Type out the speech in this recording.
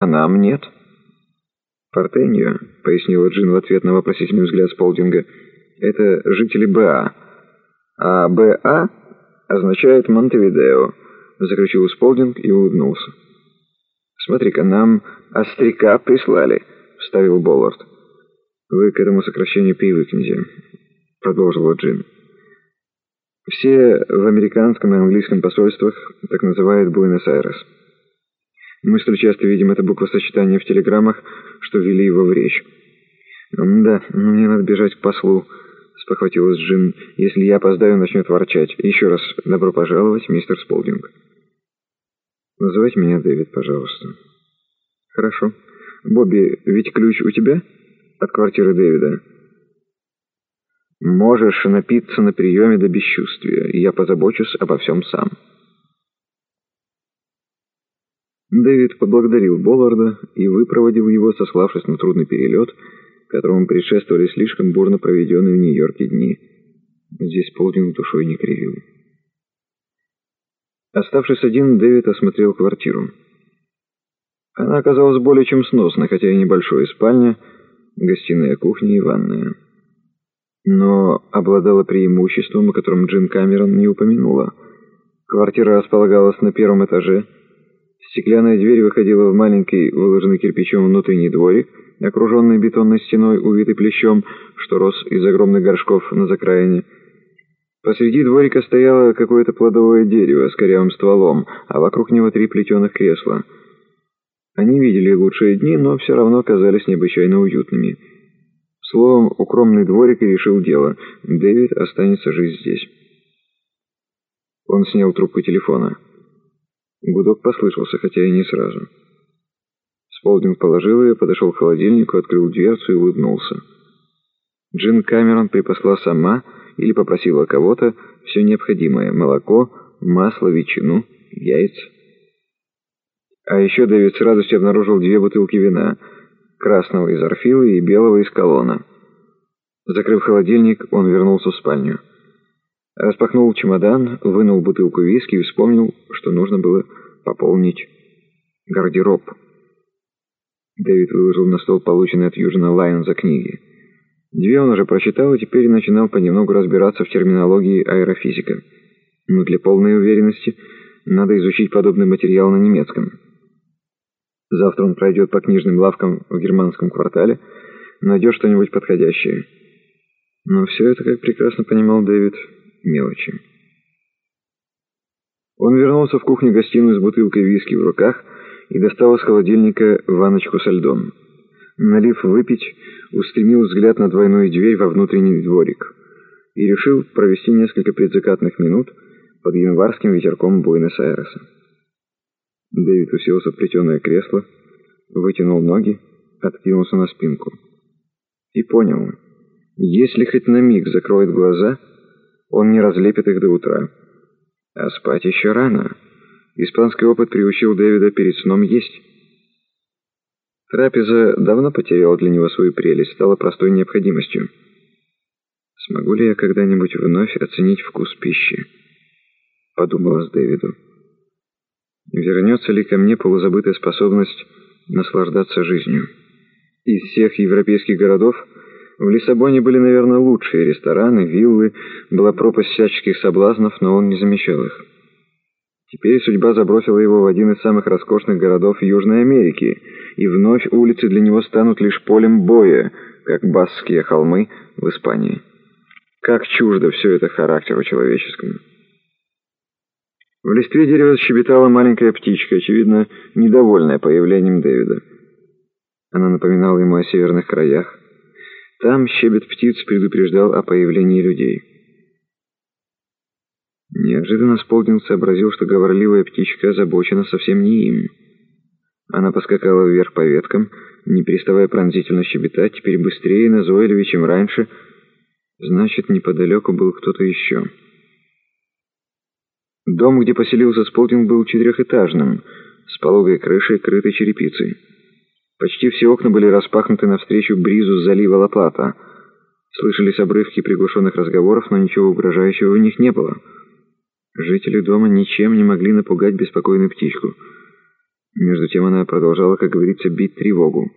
а нам нет». «Портеньо», — пояснила Джин в ответ на вопросительный взгляд Сполдинга, — «это жители БА. А БА означает Монтевидео», — заключил Сполдинг и улыбнулся. «Смотри-ка, нам остряка прислали», — вставил Боллард. «Вы к этому сокращению привыкнете», — продолжила Джин. «Все в американском и английском посольствах так называют Буэнос-Айрес». Мы столь часто видим это буквосочетание в телеграммах, что ввели его в речь. «Да, мне надо бежать к послу», — спохватилась Джим. «Если я опоздаю, начнет ворчать. Еще раз добро пожаловать, мистер Сполдинг». «Называйте меня Дэвид, пожалуйста». «Хорошо. Бобби, ведь ключ у тебя от квартиры Дэвида?» «Можешь напиться на приеме до бесчувствия, я позабочусь обо всем сам». Дэвид поблагодарил Болларда и выпроводил его, сославшись на трудный перелет, которому предшествовали слишком бурно проведенные в Нью-Йорке дни. Здесь полдень душой не кривил. Оставшись один, Дэвид осмотрел квартиру. Она оказалась более чем сносной, хотя и небольшой спальня, гостиная, кухня и ванная. Но обладала преимуществом, о котором Джин Камерон не упомянула. Квартира располагалась на первом этаже, Стеклянная дверь выходила в маленький, выложенный кирпичом внутренний дворик, окруженный бетонной стеной, увитый плещом, что рос из огромных горшков на закраине. Посреди дворика стояло какое-то плодовое дерево с корявым стволом, а вокруг него три плетеных кресла. Они видели лучшие дни, но все равно казались необычайно уютными. Словом, укромный дворик и решил дело. Дэвид останется жить здесь. Он снял трубку телефона. Гудок послышался, хотя и не сразу. Сполдинг положил ее, подошел к холодильнику, открыл дверцу и улыбнулся. Джин Камерон припасла сама или попросила кого-то все необходимое – молоко, масло, ветчину, яйца. А еще Дэвид с радостью обнаружил две бутылки вина – красного из Орфила и белого из Колона. Закрыв холодильник, он вернулся в спальню. Распахнул чемодан, вынул бутылку виски и вспомнил, что нужно было пополнить гардероб. Дэвид выложил на стол полученные от Южина Лайонза книги. Две он уже прочитал и теперь начинал понемногу разбираться в терминологии аэрофизика. Но для полной уверенности надо изучить подобный материал на немецком. Завтра он пройдет по книжным лавкам в германском квартале, найдет что-нибудь подходящее. Но все это, как прекрасно понимал Дэвид, мелочи. Он вернулся в кухню-гостиную с бутылкой виски в руках и достал из холодильника ваночку со льдом. Налив выпить, устремил взгляд на двойную дверь во внутренний дворик и решил провести несколько предзакатных минут под январским ветерком Буэнос-Айреса. Дэвид уселся в плетеное кресло, вытянул ноги, откинулся на спинку. И понял, если хоть на миг закроет глаза — он не разлепит их до утра. А спать еще рано. Испанский опыт приучил Дэвида перед сном есть. Трапеза давно потеряла для него свою прелесть, стала простой необходимостью. «Смогу ли я когда-нибудь вновь оценить вкус пищи?» — подумалось Дэвиду. «Вернется ли ко мне полузабытая способность наслаждаться жизнью?» Из всех европейских городов в Лиссабоне были, наверное, лучшие рестораны, виллы, была пропасть всяческих соблазнов, но он не замечал их. Теперь судьба забросила его в один из самых роскошных городов Южной Америки, и вновь улицы для него станут лишь полем боя, как Басские холмы в Испании. Как чуждо все это характеру человеческому. В листве дерева щебетала маленькая птичка, очевидно, недовольная появлением Дэвида. Она напоминала ему о северных краях, там щебет птиц предупреждал о появлении людей. Неожиданно Сполдинг сообразил, что говорливая птичка озабочена совсем не им. Она поскакала вверх по веткам, не переставая пронзительно щебетать, теперь быстрее и назойливее, чем раньше. Значит, неподалеку был кто-то еще. Дом, где поселился Сполдинг, был четырехэтажным, с пологой крышей, крытой черепицей. Почти все окна были распахнуты навстречу бризу с залива Ла-Плата. Слышались обрывки приглушенных разговоров, но ничего угрожающего в них не было. Жители дома ничем не могли напугать беспокойную птичку. Между тем она продолжала, как говорится, бить тревогу.